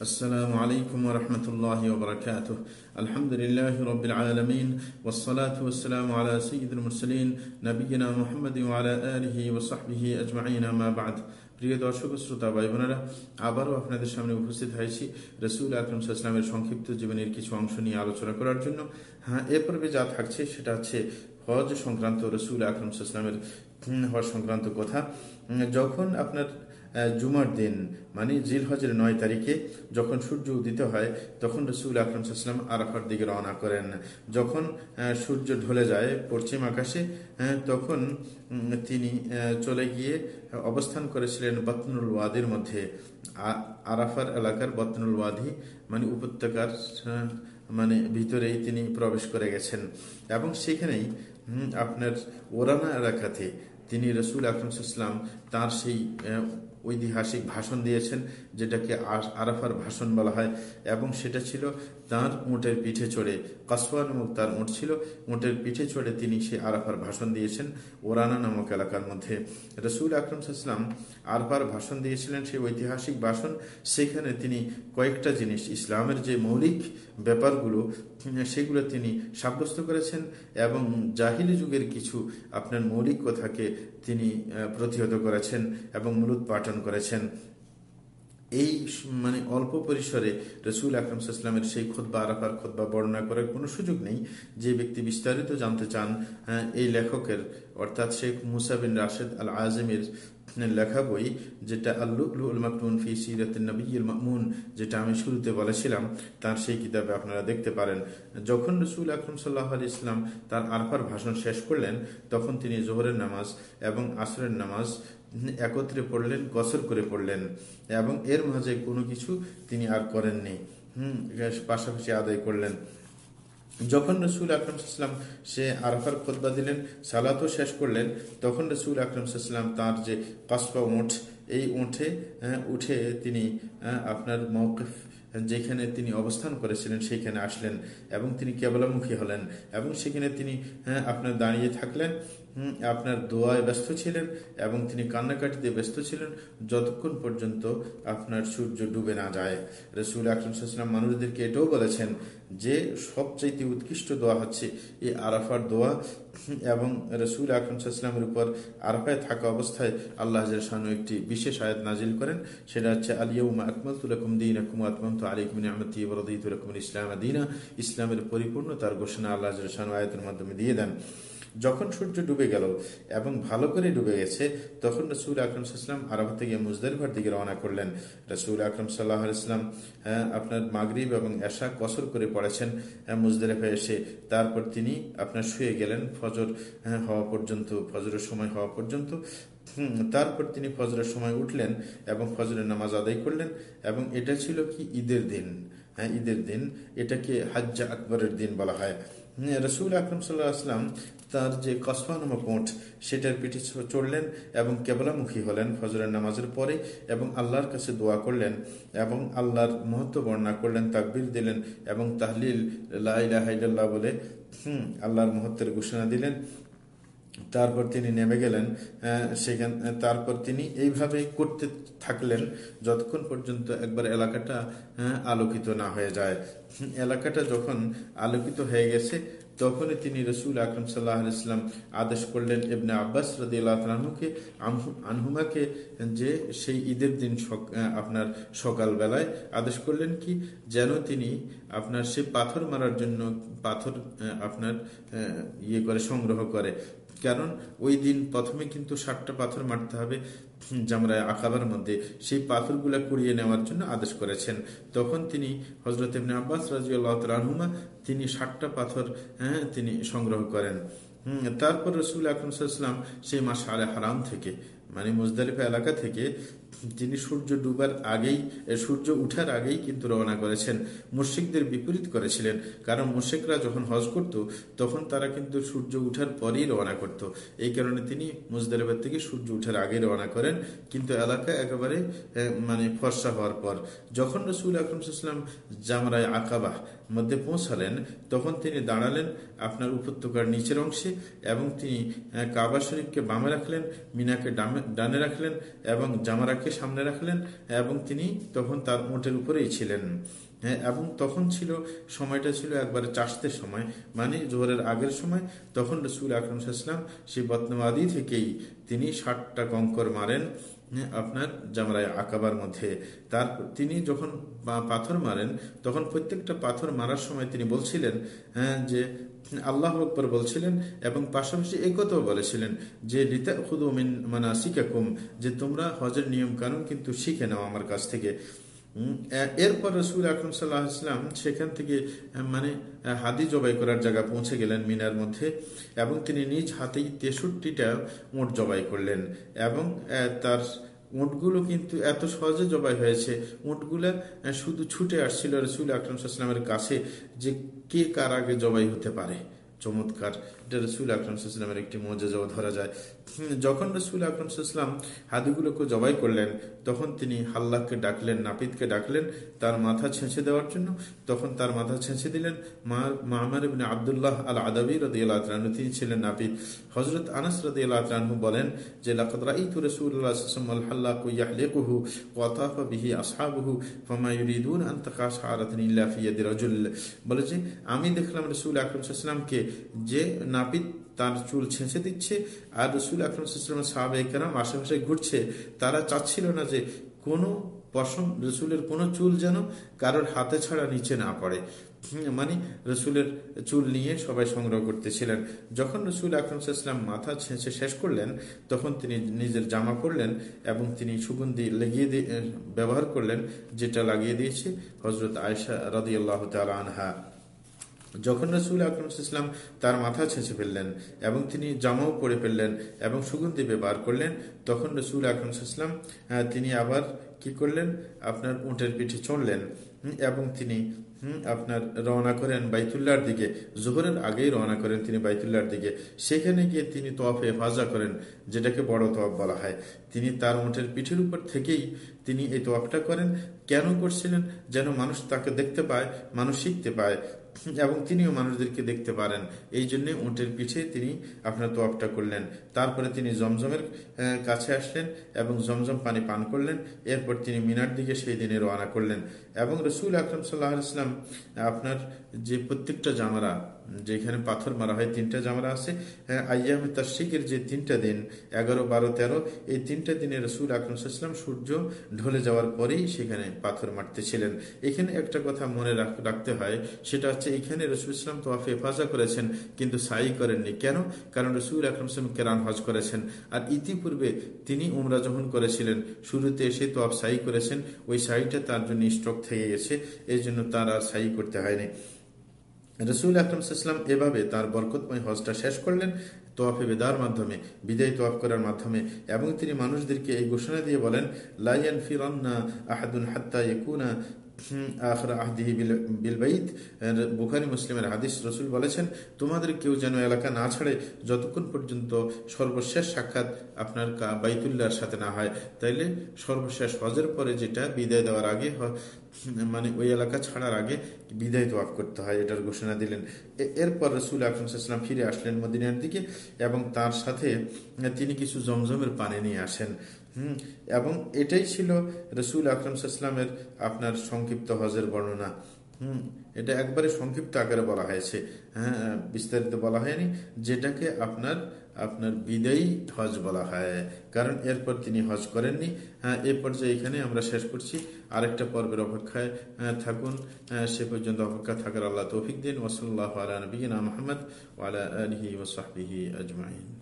السلام عليكم ورحمة الله وبركاته الحمد لله رب العالمين والصلاة والسلام على سيد المرسلين نبينا محمد وعلى آله وصحبه أجمعين ما بعد প্রিয় দর্শক শ্রোতা ভাই বোনেরা আবারও আপনাদের সামনে উপস্থিত হয়েছি রসুল আকরম ইসলামের সংক্ষিপ্ত জীবনের কিছু অংশ নিয়ে আলোচনা করার জন্য হ্যাঁ এ পর্বে যা থাকছে সেটা হচ্ছে হজ সংক্রান্ত রসুল আকরম ইসলামের হজ সংক্রান্ত কথা যখন আপনার জুমার দিন মানে জিল হজের নয় তারিখে যখন সূর্য উদিত হয়, তখন রসুল আকরম সাল্লাম আরাফার দিকে রওনা করেন। যখন সূর্য ঢলে যায় পশ্চিম আকাশে তখন তিনি চলে গিয়ে অবস্থান করেছিলেন বতনুল ওয়াদির মধ্যে। আরাফার এলাকার বতনুল ওয়াদি মানে উপত্যকার মানে ভিতরেই তিনি প্রবেশ করে গেছেন। এবং সেখানেই আপনার ওরানা এলাকাতে তিনি রসুল আকরমসাল্লাম তার সেই ঐতিহাসিক ভাষণ দিয়েছেন, যেটাকে আরাফার ভাষণ বলা হয়, এবং সেটা ছিল তার উঁটের পিঠে চড়ে। কাসওয়া নামক তার উঁট ছিল উঁটের পিঠে চড়ে তিনি সে আরাফার ভাষণ দিয়েছেন ওরানা নামক এলাকার মধ্যে। রসুল আকরম সাল্লাম আরফার ভাষণ দিয়েছিলেন সেই ঐতিহাসিক ভাষণ। সেখানে তিনি কয়েকটা জিনিস, ইসলামের যে মৌলিক ব্যাপারগুলো সেগুলো তিনি সাব্যস্ত করেছেন এবং জাহিলি যুগের কিছু আপনার মৌলিক কথাকে তিনি প্রতিহত করেছেন এবং মূলত পাঠন করেছেন। এই মানে অল্প পরিসরে রসুল আকরম সাল্লামের সেই খোদ্া আরাফার খোদ্া বর্ণনা করার কোনো সুযোগ নেই। যে ব্যক্তি বিস্তারিত জানতে চান এই লেখকের, অর্থাৎ শেখ মুসাবিন রাশেদ আল আজমের লেখা বই, যেটা আল্লুল মাকনুন ফি সিরাত নবীল মামুন, যেটা আমি শুরুতে বলেছিলাম, তার সেই কিতাবে আপনারা দেখতে পারেন। যখন রসুল আকরম সাল্লাহ আলি ইসলাম তার আরফার ভাষণ শেষ করলেন, তখন তিনি জোহরের নামাজ এবং আসরের নামাজ একত্রে পড়লেন গসর করে পড়লেন এবং এর মাঝে কোনো কিছু তিনি আর করেননি। হম, পাশাপাশি আদায় করলেন। যখন রসুল আকরম সাল্লাম সে আরফার খোদবা দিলেন, সালাতও শেষ করলেন, তখন রসুল আকরম সাল্লাম তার যে কসবা উঠ এই উঠে উঠে তিনি আপনার মৌকিফ যেখানে তিনি অবস্থান করেছিলেন সেখানে আসলেন এবং তিনি কেবলামুখী হলেন এবং সেখানে তিনি আপনার দাঁড়িয়ে থাকলেন। আপনার দোয়ায় ব্যস্ত ছিলেন এবং তিনি কান্নাকাটিতে ব্যস্ত ছিলেন যতক্ষণ পর্যন্ত আপনার সূর্য ডুবে না যায়। রসুল আকরমসাল্লাম মানুষদেরকে এটাও বলেছেন যে, সবচাইতে উৎকৃষ্ট দোয়া হচ্ছে এই আরাফার দোয়া। এবং রসুল আকরমসাল্লামের উপর আরাফায় থাকা অবস্থায় আল্লাহ শানু একটি বিশেষ আয়াত নাজিল করেন। সেটা হচ্ছে আলিয়াউমা আকমল তুলকুম দিন আকুম আতমম তো আলিকুমিন আহমদ ইবরদিতুলকুম ইসলাম দিনা। ইসলামের পরিপূর্ণ তার ঘোষণা আল্লাহ শানু আয়াতের মাধ্যমে দিয়ে দেন। যখন সূর্য ডুবে গেল এবং ভালো করে ডুবে গেছে, তখন রসুল আকরম সাল্লাম আরব থেকে মুজদারিফার দিকে রওনা করলেন। রসুল আকরম সাল্লাহ ইসলাম আপনার মাগরীব এবং এশা কসর করে পড়েছেন মুজদারিফা এসে। তারপর তিনি আপনার শুয়ে গেলেন ফজর হওয়া পর্যন্ত, ফজরের সময় হওয়া পর্যন্ত। তারপর তিনি ফজরের সময় উঠলেন এবং ফজরের নামাজ আদায় করলেন এবং এটা ছিল কি? ঈদের দিন। হ্যাঁ ঈদের দিন। এটাকে হাজ্জা আকবরের দিন বলা হয়। রসুল আকরম সাল্লাহ আসলাম তার যে কসবা নামক ওঠ সেটার পিঠে চড়লেন এবং কেবলামুখী হলেন ফজরের নামাজের পরে এবং আল্লাহর কাছে দোয়া করলেন এবং আল্লাহর মহত্ব বর্ণনা করলেন, তাকবির দিলেন এবং তাহলিল লাইলাহাইল্লাহ বলে, হুম, আল্লাহর মহত্বের ঘোষণা দিলেন। তারপর তিনি নেমে গেলেন সেখান তারপর তিনি এইভাবে করতে থাকলেন যতক্ষণ পর্যন্ত একবার এলাকাটা আলোকিত না হয়ে যায়। এলাকাটা যখন আলোকিত হয়ে গেছে তখনই তিনি রসুল আকরম সাল্লাহ ইসলাম আদেশ করলেন এবনে আব্বাস রদি আল্লাহকে আনহুমাকে যে সেই ঈদের দিন আপনার সকালবেলায় আদেশ করলেন কি? যেন তিনি আপনার সে পাথর মারার জন্য পাথর আপনার ইয়ে করে, সংগ্রহ করে। কারণ ওই দিন প্রথমে কিন্তু ষাটটা পাথর মারতে হবে জামরায় আকাবার মধ্যে। সেই পাথরগুলো কুড়িয়ে নেওয়ার জন্য আদেশ করেছেন। তখন তিনি হজরত ইবনে আব্বাস তালহুমা তিনি ষাটটা পাথর হ্যাঁ তিনি সংগ্রহ করেন। তারপর রসুল আকরমসাল্লাম সেই মাস আলে হারাম থেকে মানে মুজদালিফা এলাকা থেকে তিনি সূর্য ডুবার আগেই সূর্য উঠার আগেই কিন্তু রওনা করেছেন। মুর্শিকদের বিপরীত করেছিলেন। কারণ মুর্শিকরা যখন হজ করত, তখন তারা কিন্তু সূর্য উঠার পরেই রওনা করত। এই কারণে তিনি মুজদালিফার থেকে সূর্য উঠার আগে রওনা করেন। কিন্তু এলাকা একেবারে মানে ফর্সা হওয়ার পর, যখন রসুল আকরমসাল্লাম জামরায় আকাবাহ মধ্যে পৌঁছালেন, তখন তিনি দাঁড়ালেন আপনার উপত্যকার নিচের অংশে এবং তিনি কাবা শরীফকে বামে রাখলেন, মিনাকে ডানে রাখলেন এবং জামারাকে ওনাকে সামনে রাখলেন এবং তিনি তখন তার মোটের উপরেই ছিলেন। হ্যাঁ এবং তখন ছিল সময়টা ছিল একবারে চাষতের সময় মানে জোহরের আগের সময়। তখন রসুল আকরম সেই বতনবাদী থেকেই তিনি ষাটটা কঙ্কর মারেন হ্যাঁ, আপনার জামরায় আকাবার মধ্যে। তার তিনি যখন পাথর মারেন তখন প্রত্যেকটা পাথর মারার সময় তিনি বলছিলেন হ্যাঁ যে আল্লাহ আকবর বলছিলেন এবং পাশাপাশি এই কথাও বলেছিলেন যে রিতা হুদুমিন মানা শিকাকুম যে তোমরা হজের নিয়ম কানুন কিন্তু শিখে নাও আমার কাছ থেকে। এরপর রসুল আকরম সাল্লাহ ইসলাম সেখান থেকে মানে হাদি জবাই করার জায়গা পৌঁছে গেলেন মিনার মধ্যে এবং তিনি নিজ হাতেই তেষট্টিটা মোট জবাই করলেন এবং তার উঁটগুলো কিন্তু এত সহজে জবাই হয়েছে। উঁটগুলো শুধু ছুটে আসছিল রসুল আকরম সাল্লামের কাছে যে কে কার আগে জবাই হতে পারে। চমৎকার। এটা রসুল আকরম সাল্লামের একটি মজাজাও ধরা যায়। যখন রসুল আকরম সাল্লাম হাদিগুলোকে জবাই করলেন, তখন তিনি হাল্লাহকে ডাকলেন নাপিদকে ডাকলেন তার মাথা ছেঁচে দেওয়ার জন্য। তখন তার মাথা ছেঁচে দিলেন মাহমার ইবিন আবদুল্লাহ আল আদাবি রদি আল্লাহ তিনি ছিলেন নাপিদ হজরত আনাস রদি আল্লাহ বলেন যে লাকদরাইতু রসুল্লাহ হাল্লাকু ইয়াহলিকুহু বিহি আসহাবুহু ফামা ইউরিদুন আন তাকাশারাতান ইল্লা ফি ইয়াদি রাজুল। বলে যে, আমি দেখলাম রসুল আকরম যে নাপিত তার চুল ছেঁচে দিচ্ছে আর রসুল আকরম আকরমসাল্লামের সাহাবেকেরাম আশেপাশে ঘুরছে তারা চাচ্ছিল না যে কোনো পশম রসুলের কোনো চুল যেন কারোর হাতে ছাড়া নিচে না পড়ে। মানে রসুলের চুল নিয়ে সবাই সংগ্রহ করতেছিলেন। যখন রসুল আকরমসাল্লাম মাথা ছেঁচে শেষ করলেন, তখন তিনি নিজের জামা করলেন এবং তিনি সুগন্ধি লেগিয়ে ব্যবহার করলেন, যেটা লাগিয়ে দিয়েছে হজরত আয়সা রাদিয়াল্লাহ তালা আনহা। যখন রসুল আকরম ইসলাম তার মাথা ছেঁচে ফেললেন এবং তিনি জামাও পরে ফেললেন এবং সুগন্ধি ব্যবহার করলেন, তখন রসুল আকরম ইসলাম তিনি আবার কি করলেন? আপনার উঁটের পিঠে চড়লেন এবং তিনি আপনার রওনা করেন বাইতুল্লার দিকে। জোহরের আগেই রওনা করেন তিনি বাইতুল্লার দিকে। সেখানে গিয়ে তিনি তোয়াফে ফাজা করেন, যেটাকে বড় তফ বলা হয়। তিনি তার উঁটের পিঠের উপর থেকেই তিনি এই তফটা করেন। কেন করছিলেন? যেন মানুষ তাকে দেখতে পায়, মানুষ শিখতে পায়। এবং তিনিও মানুষদেরকে দেখতে পারেন। এই জন্য উঁটের পিঠে তিনি আপনার তোয়াবটা করলেন। তারপরে তিনি জমজমের কাছে আসলেন এবং জমজম পানি পান করলেন। এরপর তিনি মিনার দিকে সেই দিনে রওনা করলেন। এবং রসুল আকরম সাল্লাহ ইসলাম আপনার যে প্রত্যেকটা জামারা যেখানে পাথর মারা হয়, তিনটা জামারা আছে। আয়াম তার যে তিনটা দিন, এগারো, বারো, তেরো, এই তিনটা দিনে রসুল আকরম সাল্লাম সূর্য ঢলে যাওয়ার পরেই সেখানে পাথর মারতেছিলেন। এখানে একটা কথা মনে রাখতে হয়, সেটা হচ্ছে এখানে রসুল ইসলাম তোয়াফে হেফাজা করেছেন, কিন্তু সাই করেননি। কেন? কারণ রসুল আকরম ইসলাম কেরান হজ করেছেন। আর ইতিপূর্বে তিনি উমরা যখন করেছিলেন, শুরুতে এসে তোয়াফ সাই করেছেন, ওই সাইটা তার জন্য স্টক থেকে গেছে এই জন্য তার আর সাই করতে হয়নি। রসুল আকরমসাল্লাম এভাবে তার বরকতময় হজটা শেষ করলেন তোয়াফে বেদার মাধ্যমে, বিদায় তোয়াফ করার মাধ্যমে এবং তিনি মানুষদেরকে এই ঘোষণা দিয়ে বলেন লাইয়ান ফিরান্না আহাদুন হাত্তা ইকুনা বুখারি মুসলিমের হাদিস রসুল বলেছেন, তোমাদের কেউ যেন এলাকা না ছাড়ে, যতক্ষণ পর্যন্ত সর্বশেষ সাক্ষাৎ আপনার বাইতুল্লাহর সাথে না হয়, তাইলে সর্বশেষ হজের পরে যেটা বিদায় দেওয়ার আগে মানে ওই এলাকা ছাড়ার আগে বিদায় তোয়াফ করতে হয়, এটার ঘোষণা দিলেন। এরপর রসুল আকরমসাল্লাম ফিরে আসলেন মদিনার দিকে এবং তার সাথে তিনি কিছু জমজমের পানি নিয়ে আসেন। হুম। এবং এটাই ছিল রসুল আকরম সাল্লামের আপনার সংক্ষিপ্ত হজের বর্ণনা। হুম, এটা একবারে সংক্ষিপ্ত আকারে বলা হয়েছে। হ্যাঁ বিস্তারিত বলা হয়নি। যেটাকে আপনার আপনার বিদায়ী হজ বলা হয়। কারণ এরপর তিনি হজ করেননি। হ্যাঁ এ পর্যায়ে এখানে আমরা শেষ করছি। আরেকটা পর্বের অপেক্ষায় থাকুন। সে পর্যন্ত অপেক্ষা থাকার আল্লাহ তৌফিক দিন। ওসল্লাহ আলা নবীনা ওয়ালা আলহি ওসাহি আজমাইন।